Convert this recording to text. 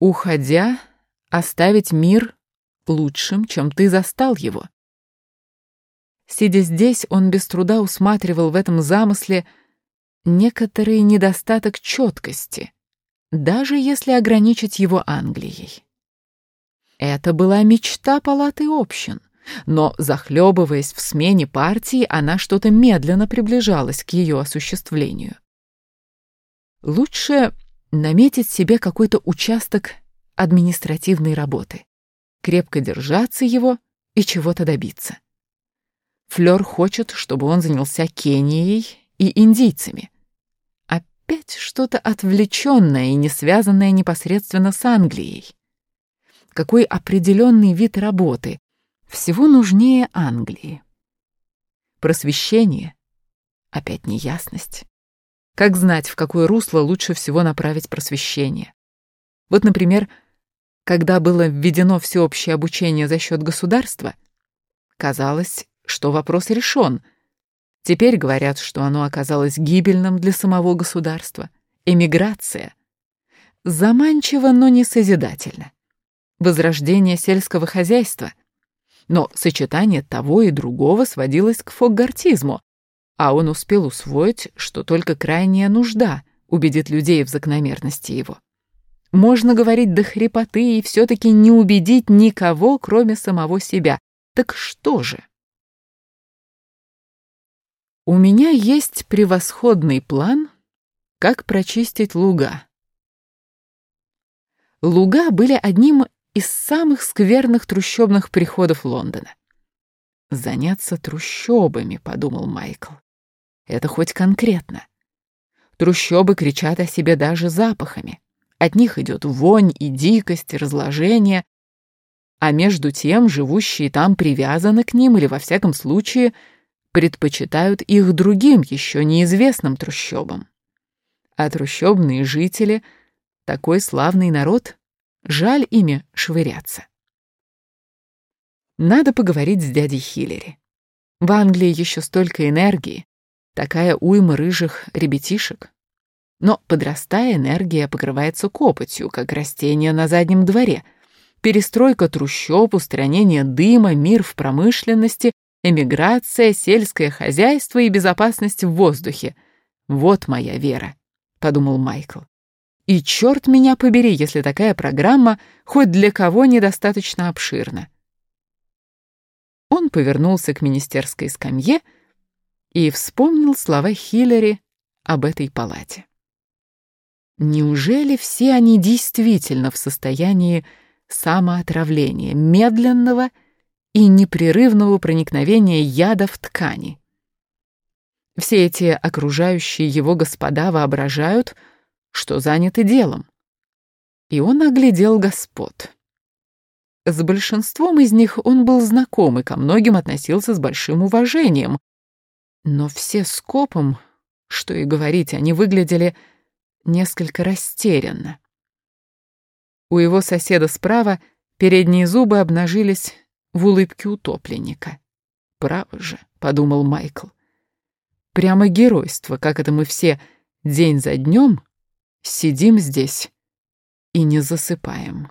уходя, оставить мир лучшим, чем ты застал его. Сидя здесь, он без труда усматривал в этом замысле некоторый недостаток четкости, даже если ограничить его Англией. Это была мечта палаты общин, но, захлебываясь в смене партии, она что-то медленно приближалась к ее осуществлению. Лучше наметить себе какой-то участок административной работы, крепко держаться его и чего-то добиться. Флёр хочет, чтобы он занялся Кенией и индийцами. Опять что-то отвлеченное и не связанное непосредственно с Англией. Какой определенный вид работы всего нужнее Англии? Просвещение? Опять неясность. Как знать, в какое русло лучше всего направить просвещение? Вот, например, когда было введено всеобщее обучение за счет государства, казалось, что вопрос решен. Теперь говорят, что оно оказалось гибельным для самого государства. Эмиграция. Заманчиво, но не созидательно. Возрождение сельского хозяйства. Но сочетание того и другого сводилось к фоггартизму, а он успел усвоить, что только крайняя нужда убедит людей в закономерности его. Можно говорить до хрипоты и все-таки не убедить никого, кроме самого себя. Так что же? У меня есть превосходный план, как прочистить луга. Луга были одним из самых скверных трущобных приходов Лондона. «Заняться трущобами», — подумал Майкл. Это хоть конкретно. Трущобы кричат о себе даже запахами. От них идет вонь и дикость, и разложение. А между тем живущие там привязаны к ним или, во всяком случае, предпочитают их другим, еще неизвестным трущобам. А трущобные жители — такой славный народ, жаль ими швыряться. Надо поговорить с дядей Хиллери. В Англии еще столько энергии, такая уйма рыжих ребятишек. Но, подрастая, энергия покрывается копотью, как растение на заднем дворе. Перестройка трущоб, устранение дыма, мир в промышленности, эмиграция, сельское хозяйство и безопасность в воздухе. Вот моя вера, — подумал Майкл. И черт меня побери, если такая программа хоть для кого недостаточно обширна. Он повернулся к министерской скамье, — и вспомнил слова Хиллери об этой палате. Неужели все они действительно в состоянии самоотравления, медленного и непрерывного проникновения яда в ткани? Все эти окружающие его господа воображают, что заняты делом. И он оглядел господ. С большинством из них он был знаком и ко многим относился с большим уважением, но все скопом, что и говорить, они выглядели несколько растерянно. У его соседа справа передние зубы обнажились в улыбке утопленника. «Право же», — подумал Майкл. «Прямо геройство, как это мы все день за днем сидим здесь и не засыпаем».